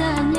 sana